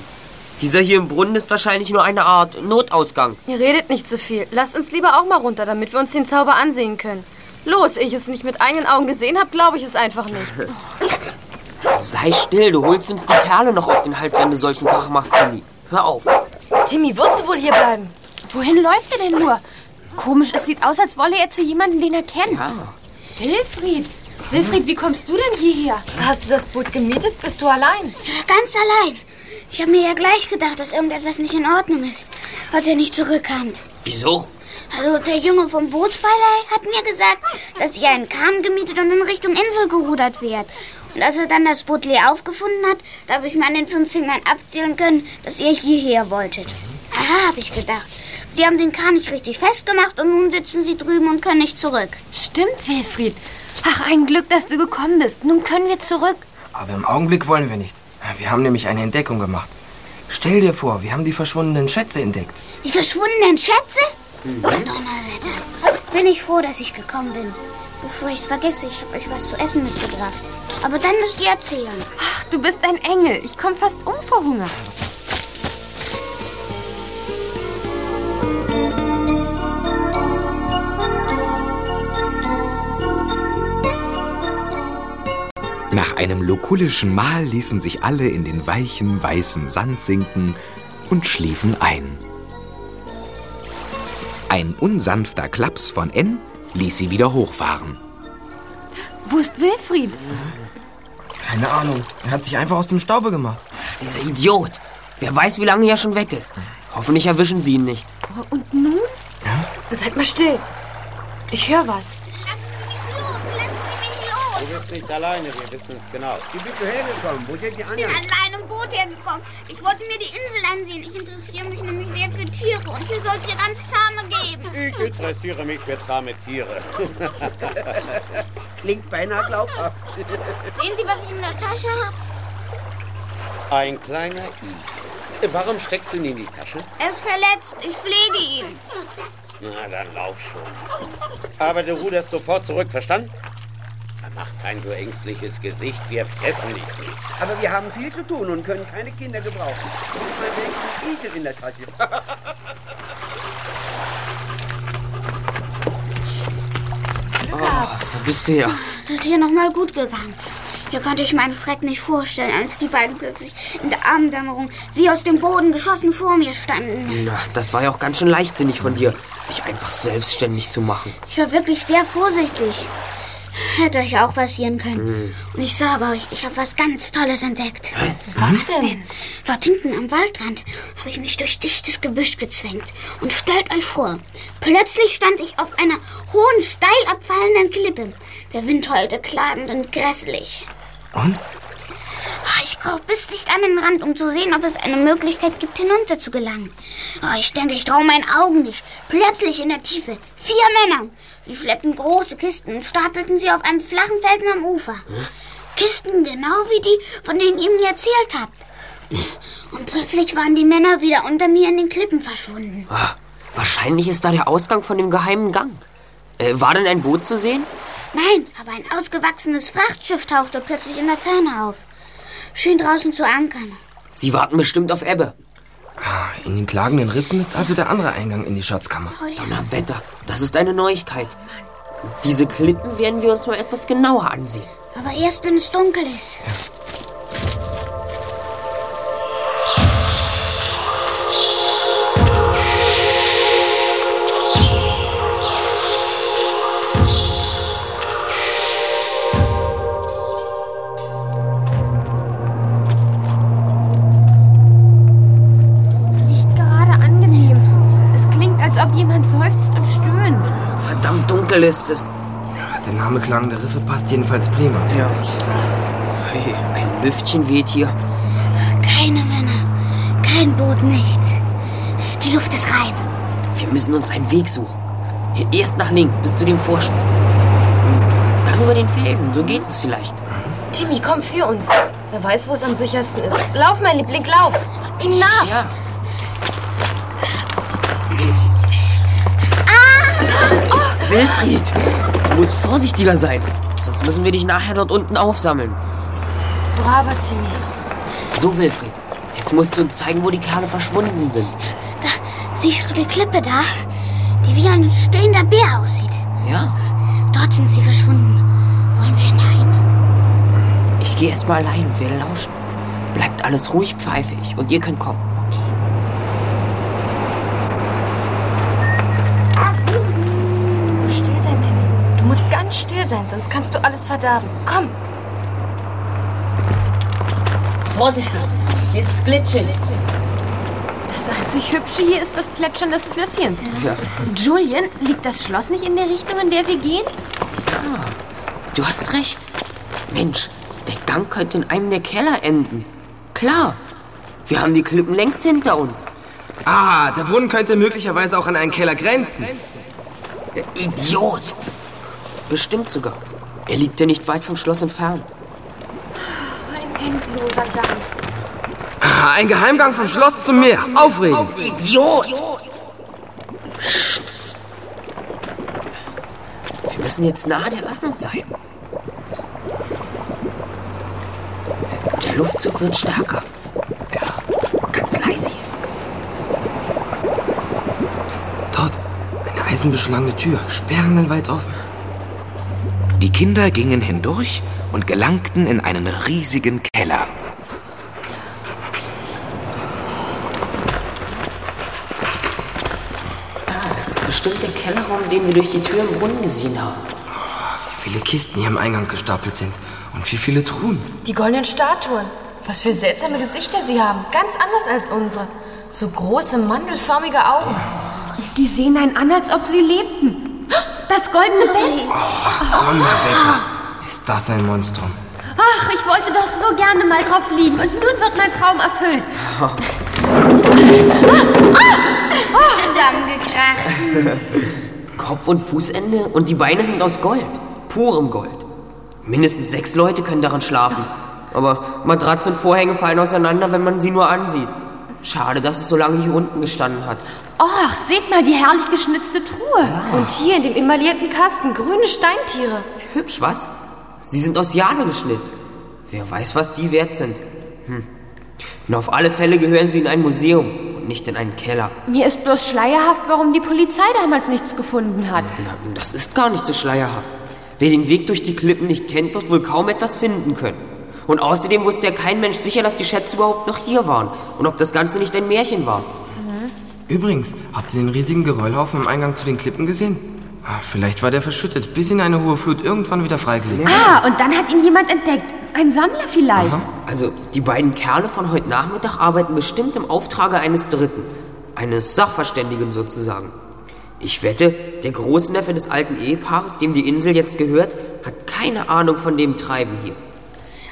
S4: Dieser hier im Brunnen ist wahrscheinlich nur eine Art Notausgang.
S6: Ihr redet nicht so viel. Lasst uns lieber auch mal runter, damit wir uns den Zauber ansehen können. Los, ich es nicht mit eigenen Augen gesehen habe, glaube ich es einfach nicht.
S4: Sei still, du holst uns die Perle noch auf den Hals, wenn du solchen Krach machst, Timmy. Hör auf.
S6: Timmy, wirst du wohl hier bleiben?
S3: Wohin läuft er denn nur? Komisch, es sieht aus, als wolle er zu jemandem, den er kennt.
S4: Ja.
S3: Wilfried! Wilfried, wie kommst du denn hierher?
S6: Hast du das Boot gemietet? Bist du allein?
S7: Ganz allein. Ich habe mir ja gleich gedacht, dass irgendetwas nicht in Ordnung ist, als er nicht zurückkam.
S4: Wieso?
S7: Also der Junge vom Bootsverleih hat mir gesagt, dass ihr einen Kahn gemietet und in Richtung Insel gerudert wärt. Und als er dann das Boot leer aufgefunden hat, da habe ich mir an den fünf Fingern abzählen können, dass ihr hierher wolltet. Aha, habe ich gedacht. Sie haben den Kahn nicht richtig festgemacht und nun sitzen sie drüben und können nicht zurück.
S3: Stimmt, Wilfried. Ach, ein Glück, dass du gekommen bist. Nun können wir zurück.
S5: Aber im Augenblick wollen wir nicht. Wir haben nämlich eine Entdeckung gemacht. Stell dir vor, wir haben die verschwundenen Schätze entdeckt.
S7: Die verschwundenen Schätze? Donnerwetter. Bin ich froh, dass ich gekommen bin. Bevor ich es vergesse, ich habe euch was zu essen mitgebracht. Aber dann müsst ihr erzählen.
S3: Ach, du bist ein Engel. Ich komme fast um vor Hunger.
S1: Nach einem lokulischen Mahl ließen sich alle in den weichen, weißen Sand sinken und schliefen ein. Ein unsanfter Klaps von N ließ sie wieder hochfahren.
S3: Wo ist Wilfried?
S5: Keine Ahnung. Er hat sich einfach aus dem Staube gemacht.
S4: Ach, dieser Idiot. Wer weiß, wie lange er schon weg ist. Hoffentlich erwischen sie ihn nicht.
S3: Und nun?
S6: Seid mal still. Ich höre was.
S10: Du bist nicht alleine, wir wissen es genau. Wie bist du hergekommen? Wo sind die
S7: Ich bin
S10: anderen?
S7: allein im Boot hergekommen. Ich wollte mir die Insel ansehen. Ich interessiere mich nämlich sehr für Tiere und hier soll es ja ganz zahme geben.
S10: Ich interessiere mich für zahme Tiere.
S12: Klingt beinahe glaubhaft.
S7: Sehen Sie, was ich in der Tasche habe?
S10: Ein kleiner I. Warum steckst du ihn in die Tasche?
S7: Er ist verletzt. Ich pflege ihn.
S10: Na, dann lauf schon. Aber du ruderst sofort zurück, verstanden? Mach kein so ängstliches Gesicht, wir fressen dich nicht.
S12: Aber wir haben viel zu tun und können keine Kinder gebrauchen. Nicht mal welchen Igel in der Tasche.
S4: Wo bist du her?
S7: Das ist hier nochmal gut gegangen. Hier konnte ich meinen Schreck nicht vorstellen, als die beiden plötzlich in der Abenddämmerung wie aus dem Boden geschossen vor mir standen.
S4: Na, das war ja auch ganz schön leichtsinnig von dir, dich einfach selbstständig zu machen.
S7: Ich war wirklich sehr vorsichtig. Hätte euch auch passieren können. Und ich sage euch, ich habe was ganz Tolles entdeckt.
S6: Was denn?
S7: Dort hinten am Waldrand habe ich mich durch dichtes Gebüsch gezwängt. Und stellt euch vor, plötzlich stand ich auf einer hohen, steil abfallenden Klippe. Der Wind heulte klagend und grässlich.
S5: Und?
S7: Ah, Ich kroch bis dicht an den Rand, um zu sehen, ob es eine Möglichkeit gibt, hinunter zu gelangen. Ah, Ich denke, ich traue meinen Augen nicht. Plötzlich in der Tiefe vier Männer. Sie schleppten große Kisten und stapelten sie auf einem flachen Felsen am Ufer. Kisten genau wie die, von denen ihr mir erzählt habt. Und plötzlich waren die Männer wieder unter mir in den Klippen verschwunden.
S4: Ah, wahrscheinlich ist da der Ausgang von dem geheimen Gang. Äh, war denn ein Boot zu sehen?
S7: Nein, aber ein ausgewachsenes Frachtschiff tauchte plötzlich in der Ferne auf. Schön draußen zu ankern.
S4: Sie warten bestimmt auf Ebbe.
S5: Ah, In den klagenden Riffen ist also der andere Eingang in die Schatzkammer.
S4: Donnerwetter, das ist eine Neuigkeit. Diese Klippen werden wir uns mal etwas genauer ansehen.
S7: Aber erst, wenn es dunkel ist.
S4: Dunkel ist es.
S5: Der Name klagende Riffe passt jedenfalls prima.
S4: Ja. Hey, ein Lüftchen weht hier.
S7: Keine Männer, kein Boot, nichts. Die Luft ist rein.
S4: Wir müssen uns einen Weg suchen. Erst nach links bis zu dem Vorsprung. Und dann über den Felsen, so geht es vielleicht.
S6: Timmy, komm für uns. Wer weiß, wo es am sichersten ist. Lauf, mein Liebling, lauf. Ihm nach.
S4: Ja. Wilfried, du musst vorsichtiger sein. Sonst müssen wir dich nachher dort unten aufsammeln.
S6: Braver Timmy.
S4: So, Wilfried, jetzt musst du uns zeigen, wo die Kerle verschwunden sind.
S7: Da siehst du die Klippe da, die wie ein stehender Bär aussieht.
S4: Ja?
S7: Dort sind sie verschwunden. Wollen wir hinein?
S4: Ich gehe erst mal allein und werde lauschen. Bleibt alles ruhig, pfeife ich. Und ihr könnt kommen.
S6: Ganz still sein, sonst kannst du alles verderben. Komm.
S4: Vorsichtig, hier ist es glitschig.
S3: Das einzig Hübsche hier ist das Plätschern des Flüsschens.
S4: Ja.
S3: Julian, liegt das Schloss nicht in der Richtung, in der wir gehen?
S4: Du hast recht. Mensch, der Gang könnte in einem der Keller enden. Klar. Wir haben die Klippen längst hinter uns.
S5: Ah, der Brunnen könnte möglicherweise auch an einen Keller grenzen.
S4: Der Idiot. Bestimmt sogar. Er liegt ja nicht weit vom Schloss entfernt.
S6: Ein endloser Gang.
S5: Ein Geheimgang vom Schloss zum Meer. Aufregend.
S4: Idiot! Psst. Wir müssen jetzt nahe der Öffnung sein. Der Luftzug wird stärker. Ja, ganz leise jetzt.
S5: Dort, eine eisenbeschlagene Tür, sperrangelweit offen.
S1: Die Kinder gingen hindurch und gelangten in einen riesigen Keller.
S4: Da, das ist bestimmt der Kellerraum, den wir durch die Tür im Brunnen gesehen haben.
S5: Wie viele Kisten hier im Eingang gestapelt sind. Und wie viele Truhen.
S6: Die goldenen Statuen. Was für seltsame Gesichter sie haben. Ganz anders als unsere. So große, mandelförmige Augen.
S3: Die sehen einen an, als ob sie lebten. Goldene Bett.
S5: Donnerwetter. Ist das ein Monstrum?
S3: Ach, ich wollte doch so gerne mal drauf liegen und nun wird mein Traum erfüllt.
S7: Zusammengekracht.
S4: Kopf- und Fußende und die Beine sind aus Gold. Purem Gold. Mindestens sechs Leute können darin schlafen. Aber Matratze und Vorhänge fallen auseinander, wenn man sie nur ansieht. Schade, dass es so lange hier unten gestanden hat.
S3: Ach, seht mal die herrlich geschnitzte Truhe.
S6: Und hier in dem emaillierten Kasten grüne Steintiere.
S4: Hübsch, was? Sie sind aus Jade geschnitzt. Wer weiß, was die wert sind. Hm. Und auf alle Fälle gehören sie in ein Museum und nicht in einen Keller.
S3: Mir ist bloß schleierhaft, warum die Polizei damals nichts gefunden hat.
S4: Na, das ist gar nicht so schleierhaft. Wer den Weg durch die Klippen nicht kennt, wird wohl kaum etwas finden können. Und außerdem wusste ja kein Mensch sicher, dass die Schätze überhaupt noch hier waren und ob das Ganze nicht ein Märchen war.
S5: Übrigens, habt ihr den riesigen Geröllhaufen am Eingang zu den Klippen gesehen? Ah, Vielleicht war der verschüttet, bis ihn eine hohe Flut irgendwann wieder freigelegt.
S3: Ah, und dann hat ihn jemand entdeckt. Ein Sammler vielleicht.
S4: Also, die beiden Kerle von heute Nachmittag arbeiten bestimmt im Auftrage eines Dritten. Eines Sachverständigen sozusagen. Ich wette, der Großneffe des alten Ehepaares, dem die Insel jetzt gehört, hat keine Ahnung von dem Treiben hier.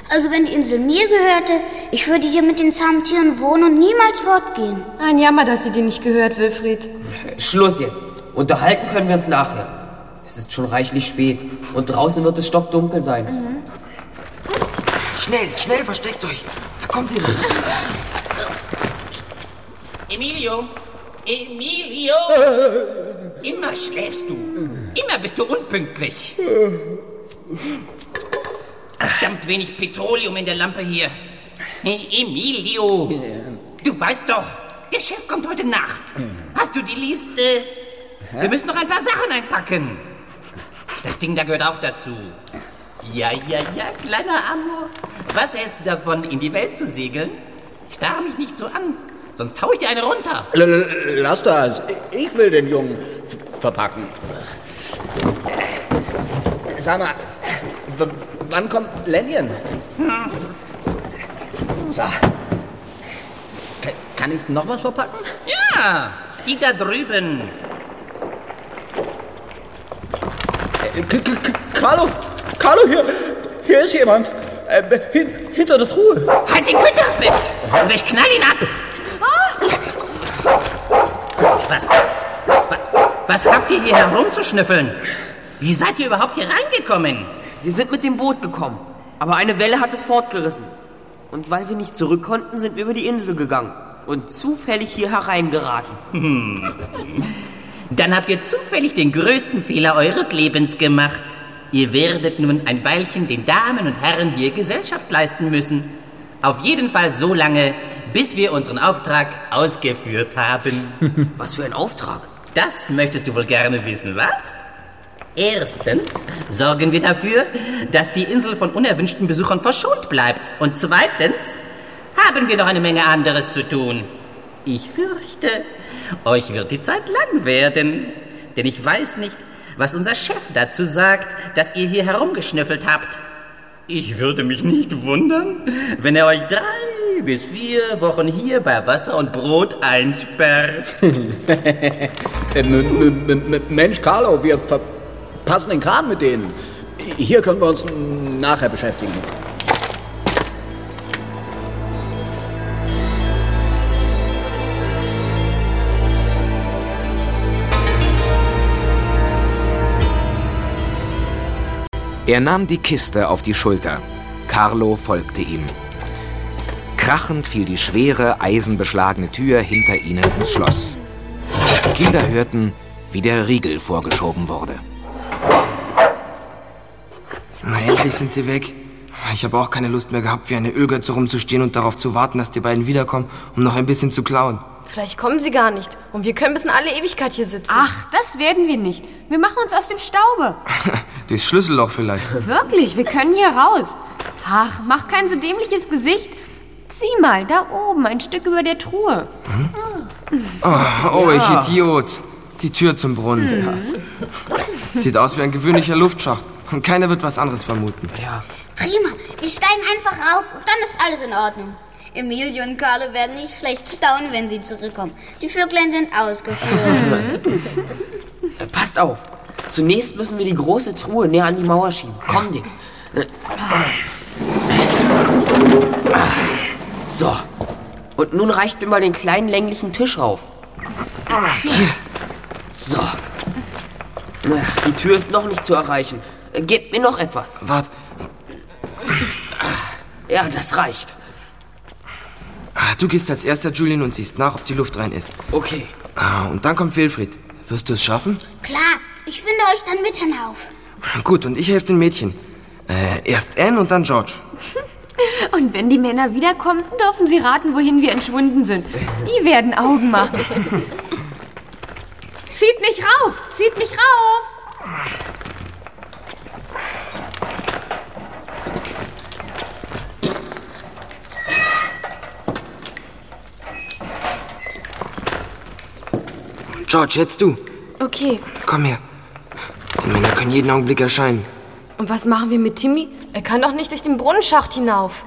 S7: Also wenn die Insel mir gehörte, ich würde hier mit den zahmen Tieren wohnen und niemals fortgehen.
S6: Ein Jammer, dass sie dir nicht gehört, Wilfried.
S4: Schluss jetzt. Unterhalten können wir uns nachher. Es ist schon reichlich spät und draußen wird es stockdunkel sein.
S5: Schnell, schnell, versteckt euch. Da kommt jemand.
S13: Emilio! Emilio! Immer schläfst du. Immer bist du unpünktlich. Verdammt wenig Petroleum in der Lampe hier. Emilio! Du weißt doch, der Chef kommt heute Nacht. Hast du die Liste? Wir müssen noch ein paar Sachen einpacken. Das Ding da gehört auch dazu. Ja, ja, ja, kleiner Amor. Was hältst du davon, in die Welt zu segeln? Starr mich nicht so an, sonst hau ich dir eine runter.
S12: Lass das. Ich will den Jungen verpacken. Sag mal, wann kommt Lenjen? So. Ka- Kann ich noch was verpacken?
S13: Ja, die da drüben.
S12: Äh, K K Carlo, Carlo, hier, hier ist jemand. Äh, hin, hinter der Truhe.
S13: Halt den Günther fest oder ich knall ihn ab. Was, wa- was habt ihr hier herumzuschnüffeln? Wie seid ihr überhaupt hier reingekommen?
S4: Wir sind mit dem Boot gekommen, aber eine Welle hat es fortgerissen. Und weil wir nicht zurück konnten, sind wir über die Insel gegangen und zufällig hier hereingeraten.
S13: Hm. Dann habt ihr zufällig den größten Fehler eures Lebens gemacht. Ihr werdet nun ein Weilchen den Damen und Herren hier Gesellschaft leisten müssen. Auf jeden Fall so lange, bis wir unseren Auftrag ausgeführt haben.
S4: Was für ein Auftrag?
S13: Das möchtest du wohl gerne wissen, was? Erstens sorgen wir dafür, dass die Insel von unerwünschten Besuchern verschont bleibt. Und zweitens haben wir noch eine Menge anderes zu tun. Ich fürchte, euch wird die Zeit lang werden. Denn ich weiß nicht, was unser Chef dazu sagt, dass ihr hier herumgeschnüffelt habt. Ich würde mich nicht wundern, wenn er euch drei bis vier Wochen hier bei Wasser und Brot einsperrt.
S12: Mensch, Carlo, wir verpassen den Kram mit denen. Hier können wir uns nachher beschäftigen.
S1: Er nahm die Kiste auf die Schulter. Carlo folgte ihm. Krachend fiel die schwere, eisenbeschlagene Tür hinter ihnen ins Schloss. Die Kinder hörten, wie der Riegel vorgeschoben wurde.
S5: Na, endlich sind sie weg. Ich habe auch keine Lust mehr gehabt, wie eine Ölgötze rumzustehen und darauf zu warten, dass die beiden wiederkommen, um noch ein bisschen zu klauen.
S6: Vielleicht kommen sie gar nicht. Und wir können bis in alle Ewigkeit hier sitzen.
S3: Ach, das werden wir nicht. Wir machen uns aus dem Staube.
S5: Durchs Schlüsselloch vielleicht.
S3: Wirklich, wir können hier raus. Ach, mach kein so dämliches Gesicht. Sieh mal, da oben, ein Stück über der Truhe.
S5: Oh, oh
S3: Ja.
S5: ich Idiot. Die Tür zum Brunnen. Sieht aus wie ein gewöhnlicher Luftschacht. Und keiner wird was anderes vermuten.
S4: Ja.
S7: Prima, wir steigen einfach rauf und dann ist alles in Ordnung. Emilie und Carlo werden nicht schlecht staunen, wenn sie zurückkommen. Die Vöglein sind ausgeführt.
S4: Äh, Passt auf. Zunächst müssen wir die große Truhe näher an die Mauer schieben. Komm, Dick. So. Und nun reicht mir mal den kleinen länglichen Tisch rauf. So. Ach, die Tür ist noch nicht zu erreichen. Gebt mir noch etwas.
S5: Wart.
S4: Ja, das reicht.
S5: Ah, Du gehst als erster, Julian, und siehst nach, ob die Luft rein ist.
S4: Okay.
S5: Ah, und dann kommt Wilfried. Wirst du es schaffen?
S7: Klar, ich finde euch dann mit hinauf.
S5: Gut, und ich helfe den Mädchen. Äh, erst Anne und dann George.
S3: Und wenn die Männer wiederkommen, dürfen sie raten, wohin wir entschwunden sind. Die werden Augen machen. Zieht mich rauf! Zieht mich rauf!
S5: George, jetzt du.
S6: Okay,
S5: Komm her. Die Männer können jeden Augenblick erscheinen.
S6: und was machen wir mit Timmy? Er kann doch nicht durch den Brunnenschacht hinauf.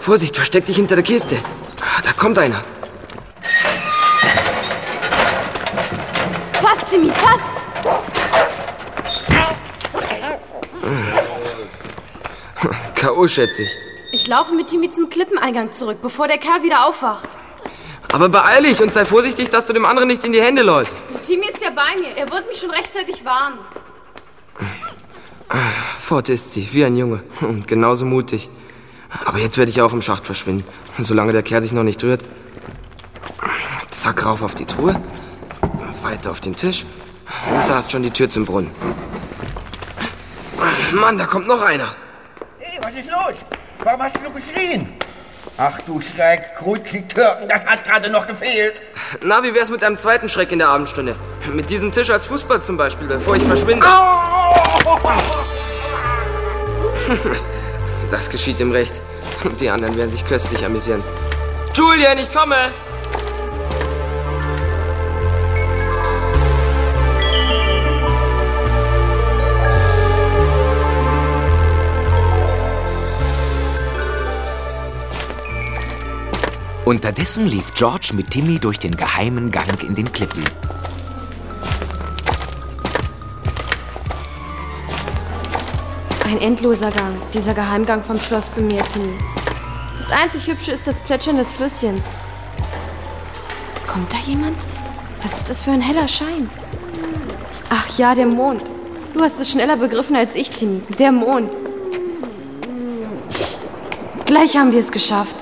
S5: Vorsicht, versteck dich hinter der Kiste. Ah, Da kommt einer.
S6: Fass, Timmy, fass!
S5: K.O. schätze ich.
S6: Ich laufe mit Timmy zum Klippeneingang zurück, bevor der Kerl wieder aufwacht.
S5: Aber beeil dich und sei vorsichtig, dass du dem anderen nicht in die Hände läufst.
S6: Timmy ist ja bei mir. Er wird mich schon rechtzeitig warnen.
S5: Fort ist sie, wie ein Junge. Und genauso mutig. Aber jetzt werde ich auch im Schacht verschwinden, solange der Kerl sich noch nicht rührt. Zack, rauf auf die Truhe. Weiter auf den Tisch. Und da ist schon die Tür zum Brunnen. Mann, da kommt noch einer.
S14: Hey, was ist los? Warum hast du nur geschrien? Ach du Schreck, Kruzig Türken, das hat gerade noch gefehlt.
S5: Na, wie wär's mit einem zweiten Schreck in der Abendstunde? Mit diesem Tisch als Fußball zum Beispiel, bevor ich verschwinde. Das geschieht ihm recht. Und die anderen werden sich köstlich amüsieren. Julian, ich komme!
S1: Unterdessen lief George mit Timmy durch den geheimen Gang in den Klippen.
S6: Ein endloser Gang, dieser Geheimgang vom Schloss zum Meer, Timmy. Das einzig Hübsche ist das Plätschern des Flüsschens. Kommt da jemand? Was ist das für ein heller Schein? Ach ja, der Mond. Du hast es schneller begriffen als ich, Timmy. Der Mond. Gleich haben wir es geschafft.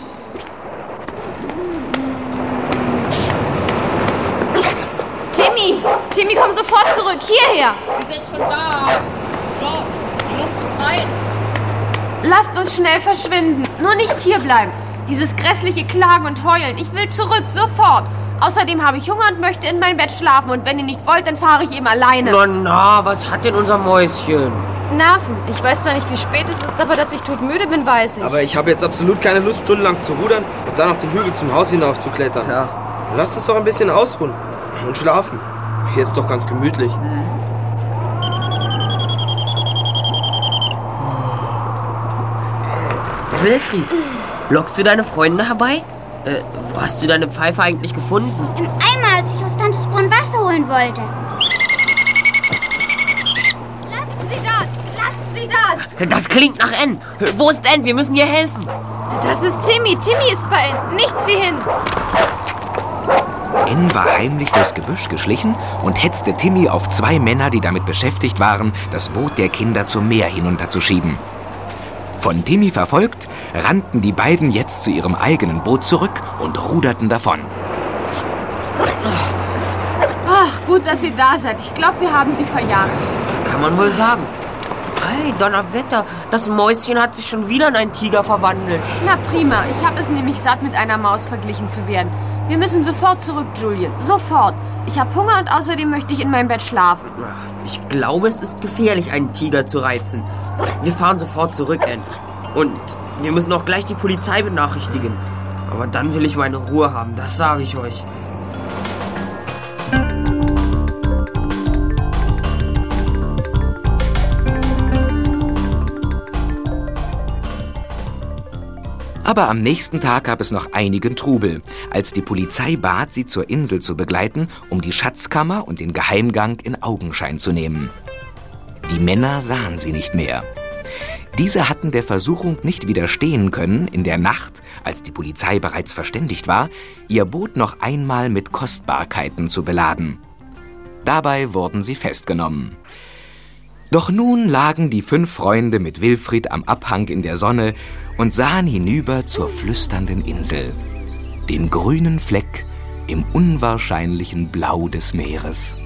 S6: Timmy! Timmy, komm sofort zurück! Hierher!
S15: Wir sind schon da. George, die Luft ist rein.
S3: Lasst uns schnell verschwinden. Nur nicht hier bleiben. Dieses grässliche Klagen und Heulen. Ich will zurück, sofort. Außerdem habe ich Hunger und möchte in mein Bett schlafen. Und wenn ihr nicht wollt, dann fahre ich eben alleine.
S4: Na, na, was hat denn unser Mäuschen?
S6: Nerven. Ich weiß zwar nicht, wie spät es ist, aber dass ich todmüde bin, weiß ich.
S5: Aber ich habe jetzt absolut keine Lust, stundenlang zu rudern und dann auf den Hügel zum Haus hinauf zu klettern. Ja. Lasst uns doch ein bisschen ausruhen und schlafen. Hier ist doch ganz gemütlich.
S4: Wilfried, lockst du deine Freunde herbei? Äh, wo hast du deine Pfeife eigentlich gefunden?
S7: Im Eimer, als ich aus Tantes Brunnen Wasser holen wollte.
S3: Lassen Sie das! Lassen Sie das!
S4: Das klingt nach N. Wo ist N? Wir müssen ihr helfen.
S6: Das ist Timmy. Timmy ist bei N. Nichts wie hin.
S1: N war heimlich durchs Gebüsch geschlichen und hetzte Timmy auf zwei Männer, die damit beschäftigt waren, das Boot der Kinder zum Meer hinunterzuschieben. Von Timmy verfolgt, rannten die beiden jetzt zu ihrem eigenen Boot zurück und ruderten davon.
S3: Ach, gut, dass ihr da seid. Ich glaube, wir haben sie verjagt.
S4: Das kann man wohl sagen. Hey, Donnerwetter, das Mäuschen hat sich schon wieder in einen Tiger verwandelt.
S3: Na prima, ich habe es nämlich satt, mit einer Maus verglichen zu werden. Wir müssen sofort zurück, Julian. Sofort. Ich habe Hunger und außerdem möchte ich in meinem Bett schlafen.
S4: Ich glaube, es ist gefährlich, einen Tiger zu reizen. Wir fahren sofort zurück, Ann. Und wir müssen auch gleich die Polizei benachrichtigen. Aber dann will ich meine Ruhe haben, das sage ich euch.
S1: Aber am nächsten Tag gab es noch einigen Trubel, als die Polizei bat, sie zur Insel zu begleiten, um die Schatzkammer und den Geheimgang in Augenschein zu nehmen. Die Männer sahen sie nicht mehr. Diese hatten der Versuchung nicht widerstehen können, in der Nacht, als die Polizei bereits verständigt war, ihr Boot noch einmal mit Kostbarkeiten zu beladen. Dabei wurden sie festgenommen. Doch nun lagen die fünf Freunde mit Wilfried am Abhang in der Sonne und sahen hinüber zur flüsternden Insel, den grünen Fleck im unwahrscheinlichen Blau des Meeres.